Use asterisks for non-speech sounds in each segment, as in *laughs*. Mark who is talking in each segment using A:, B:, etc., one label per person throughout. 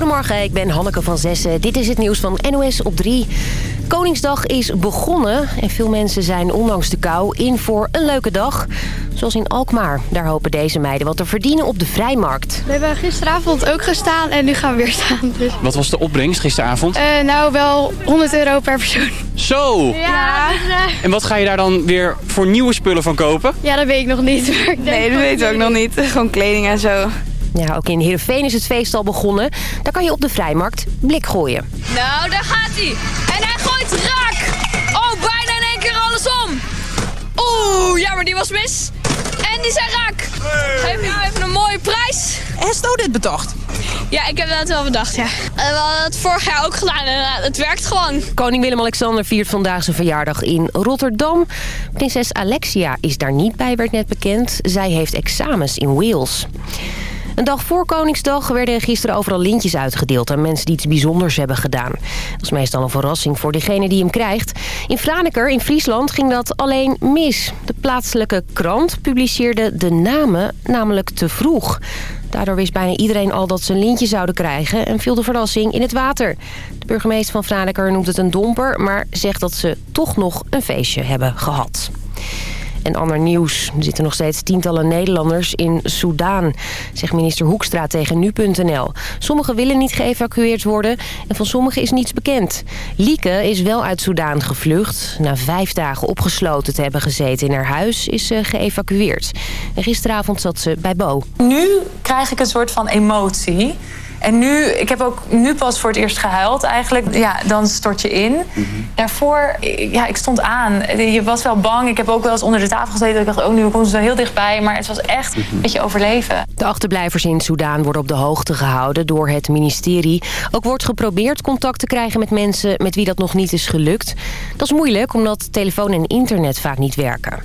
A: Goedemorgen, ik ben Hanneke van Zessen. Dit is het nieuws van NOS op 3. Koningsdag is begonnen en veel mensen zijn ondanks de kou in voor een leuke dag. Zoals in Alkmaar. Daar hopen deze meiden wat te verdienen op de vrijmarkt.
B: We hebben gisteravond ook gestaan en nu gaan we weer staan. Dus.
C: Wat was de opbrengst gisteravond?
B: Uh, nou, wel 100 euro per persoon.
C: Zo!
B: Ja.
C: En wat ga je daar dan weer voor nieuwe spullen van kopen?
B: Ja, dat weet ik nog niet.
D: nee, dat weten we ook nog niet. *laughs* Gewoon kleding en zo.
A: Ja, ook in Heerenveen is het feest al begonnen. Daar kan je op de vrijmarkt blik gooien.
E: Nou, daar gaat hij. En hij gooit raak. Oh, bijna in één keer alles om. Oeh, ja, maar die was mis. En die zijn raak. Geef jou even een mooie prijs.
F: Hast u dit bedacht?
E: Ja, ik heb dat wel bedacht, ja. We hadden het vorig jaar ook gedaan en het werkt gewoon.
A: Koning Willem-Alexander viert vandaag zijn verjaardag in Rotterdam. Prinses Alexia is daar niet bij, werd net bekend. Zij heeft examens in Wales. Een dag voor Koningsdag werden gisteren overal lintjes uitgedeeld... aan mensen die iets bijzonders hebben gedaan. Dat is meestal een verrassing voor degene die hem krijgt. In Franeker in Friesland ging dat alleen mis. De plaatselijke krant publiceerde de namen namelijk te vroeg. Daardoor wist bijna iedereen al dat ze een lintje zouden krijgen... en viel de verrassing in het water. De burgemeester van Franeker noemt het een domper... maar zegt dat ze toch nog een feestje hebben gehad. En ander nieuws. Er zitten nog steeds tientallen Nederlanders in Soudaan, zegt minister Hoekstra tegen nu.nl. Sommigen willen niet geëvacueerd worden en van sommigen is niets bekend. Lieke is wel uit Soudaan gevlucht. Na vijf dagen opgesloten te hebben gezeten in haar huis is ze geëvacueerd. En gisteravond zat ze bij Bo.
G: Nu krijg ik een soort van emotie en nu, ik heb ook nu pas voor het eerst gehuild eigenlijk. Ja, dan stort je in. Daarvoor, ja, ik stond aan. Je was wel bang. Ik heb ook wel eens onder de tafel gezeten. Ik dacht, oh, nu komen ze heel dichtbij. Maar het was echt een beetje overleven.
A: De achterblijvers in Soudaan worden op de hoogte gehouden door het ministerie. Ook wordt geprobeerd contact te krijgen met mensen met wie dat nog niet is gelukt. Dat is moeilijk, omdat telefoon en internet vaak niet werken.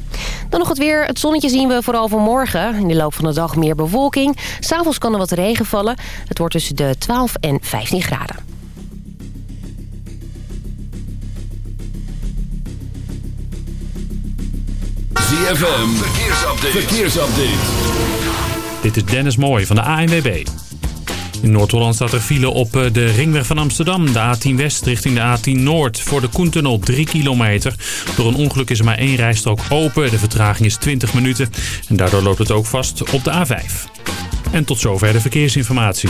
A: Dan nog het weer. Het zonnetje zien we vooral vanmorgen. In de loop van de dag meer bewolking. S'avonds kan er wat regen vallen. Het wordt tussen de 12 en 15 graden.
H: ZFM, verkeersupdate. verkeersupdate.
I: Dit is Dennis Mooij van de ANWB. In Noord-Holland staat er file op eh, de ringweg van Amsterdam. De A10 West richting de A10 Noord. Voor de Koentunnel 3 kilometer. Door een ongeluk is er maar één rijstrook open. De vertraging is 20 minuten. En daardoor loopt het ook vast op de A5. En tot zover de verkeersinformatie.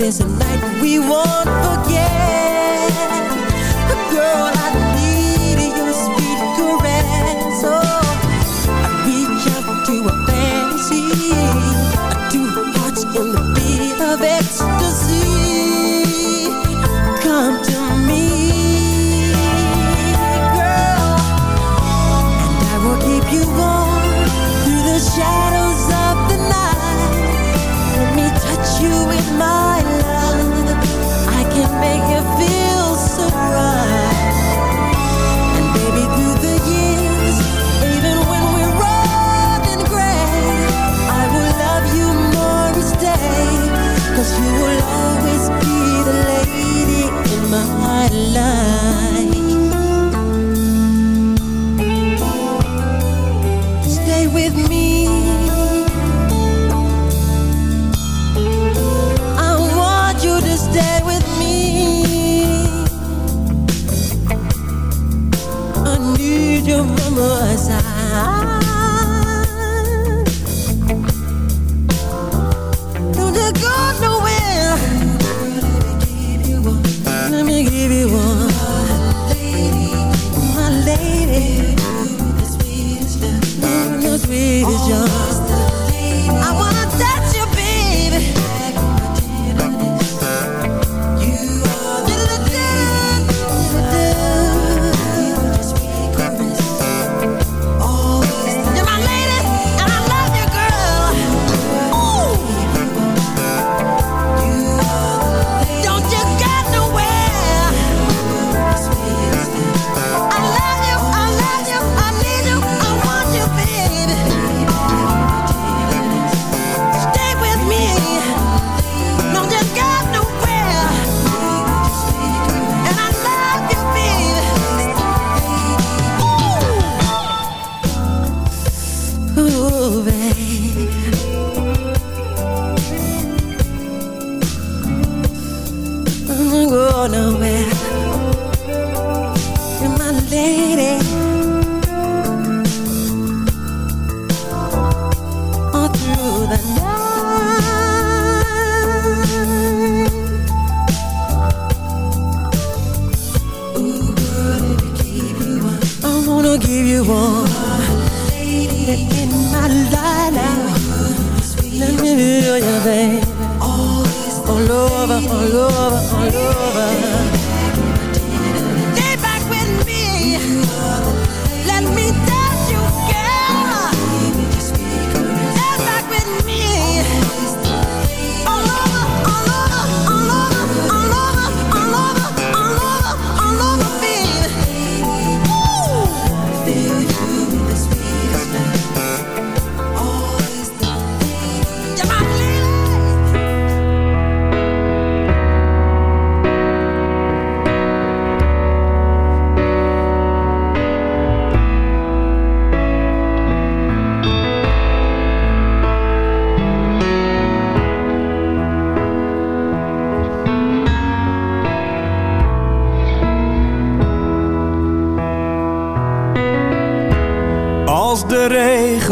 F: There's a night we want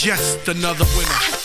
J: Just another winner.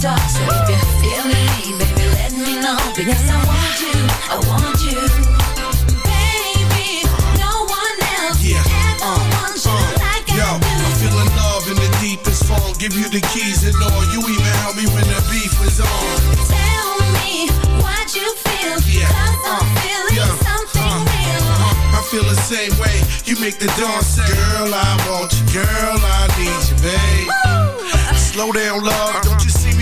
F: Talk. So if you're feeling me, baby, let me know. Because I want you, I want you. Baby, no one else
J: Yeah.
F: ever uh, wants you uh, like
J: Yo,
F: I do.
J: I'm feeling love in the deepest form. Give you the keys and all. You even help me when the beef is on.
F: Tell me what you feel.
J: Yeah.
F: 'Cause I'm uh, feeling
J: yeah.
F: something real.
J: Uh-huh. I feel the same way. You make the dawn say, Girl, I want you. Girl, I need you, babe. Slow down, love. Don't you see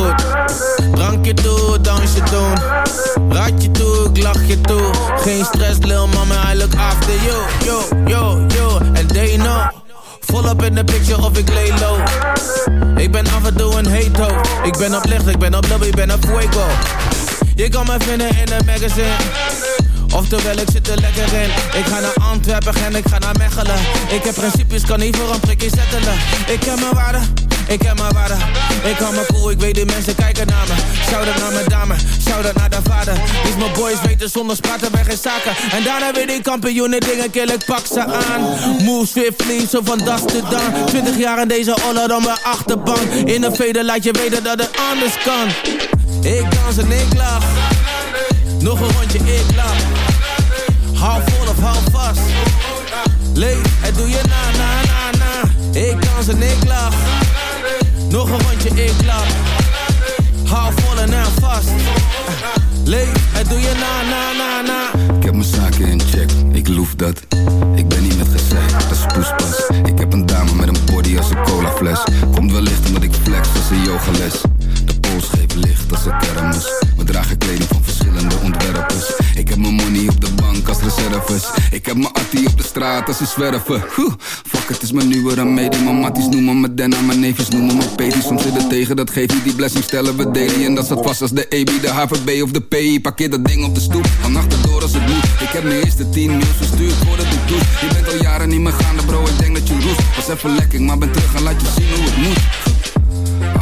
K: goed. Drankje toe, dansje doen. Ratje toe, ik lach je toe. Geen stress, lil mama, I look after you. Yo, yo, yo, and they know. Volop in de picture of ik lay low. Ik ben af en toe een hate. Ik ben op licht, ik ben op lobby, ik ben op fuego. Je kan me vinden in een magazine. Oftewel, ik zit er lekker in. Ik ga naar Antwerpen en ik ga naar Mechelen. Ik heb principes, kan niet voor een prikje zettelen. Ik heb mijn waarde, ik heb mijn waarde. Ik hou me cool, ik weet die mensen kijken naar me. Shout-out naar mijn dame, shout-out naar de vader. Is mijn boys weten zonder praten bij geen zaken. En daarna weer die kampioenen dingen kill, ik pak ze aan. Move swiftly, zo van das to dan. 20 jaar in deze oller dan mijn achterbank. In een veder laat je weten dat het anders kan. Ik dans en ik lach. Nog een rondje, ik lach. Hou vol of hou vast. Leef, het doe je na, na, na, na. Ik dans en ik lach. Nog een rondje, ik lach. Hou vol en aan vast. Leef, het doe je na, na, na, na.
L: Ik heb mijn zaken in check, ik loef dat. Ik ben niet met gezeik, dat is poespas. Ik heb een dame met een body als een colafles. Komt wellicht omdat ik flex als een yogales. Geeft licht als een kermis. We dragen kleding van verschillende ontwerpers. Ik heb mijn money op de bank als reserves. Ik heb mijn attie op de straat als een zwerver. Oeh, fuck Het is mijn nieuwe remedie, mijn matties noemen me Denna, mijn neefjes noemen me Peti. Soms zit het tegen, dat geeft niet die blessing, stellen we daily. En dat staat vast als de EB, de HVB of de PI. Parkeer dat ding op de stoep, van door als het moet. Ik heb mijn eerste 10 mails verstuurd voor de douche. Je bent al jaren niet meer gaande bro, ik denk dat je roest. Was even lekker, maar ben terug en laat je zien hoe het moet.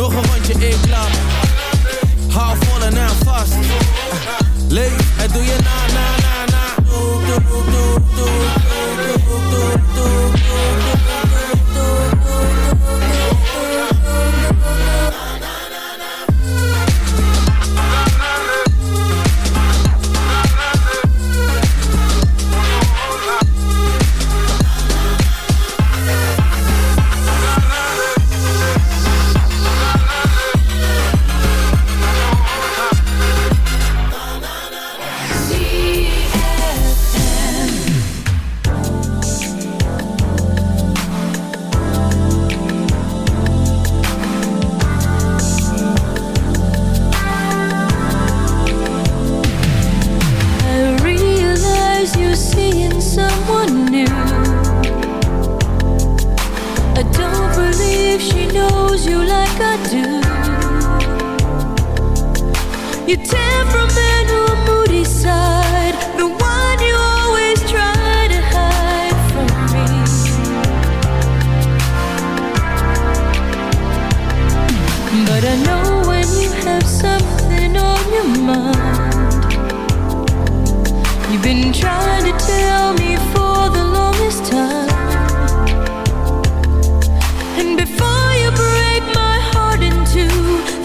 K: Nog een rondje, ik lach. Hou vol en aan vast. Leef, het doe je na, na, na, na.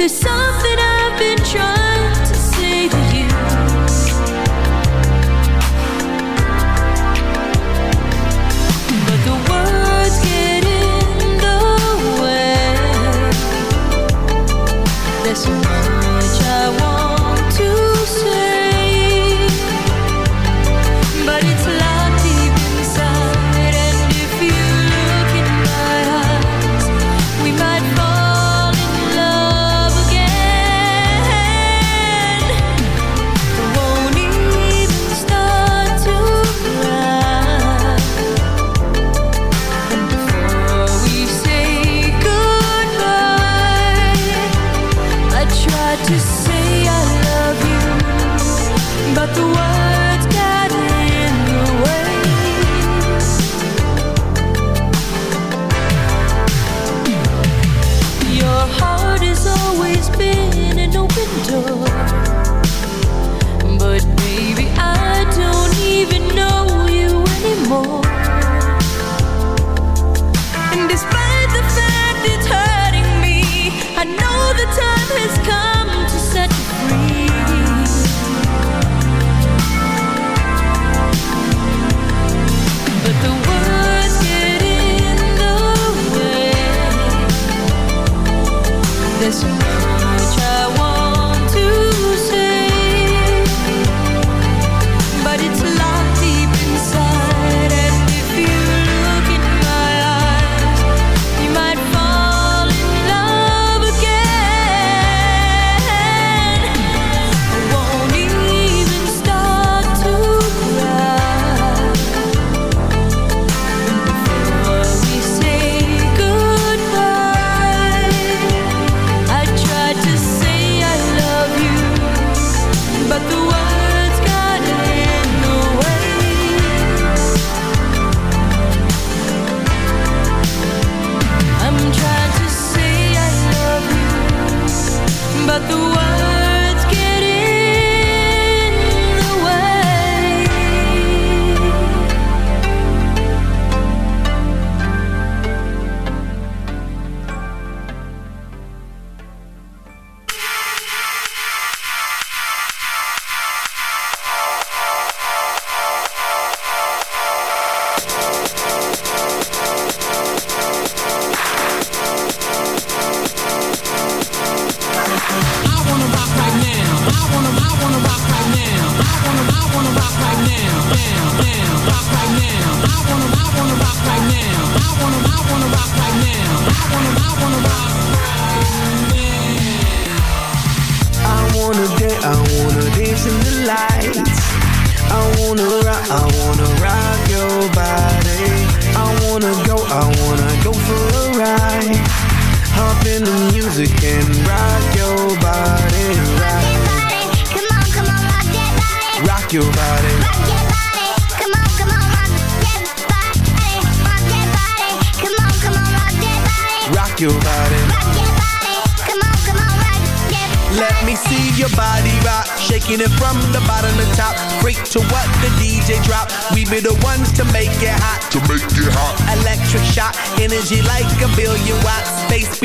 M: There's something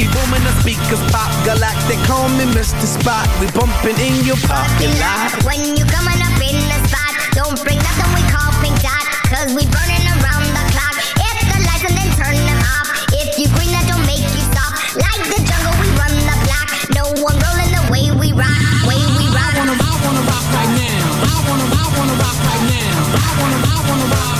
N: be booming, the speakers pop. Galactic, call me Mr. Spot. We bumping in your parking lot.
O: When you coming up in the spot, don't bring nothing we call pink dot. Cause we burning around the clock. Hit the lights and then turn them off. If you green, that don't make you stop. Like the jungle, we run the block. No one rolling the way we rock. Way we rock.
K: I wanna, I wanna rock right now. I wanna, I wanna rock right now. I wanna, I wanna rock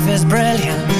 F: life is brilliant.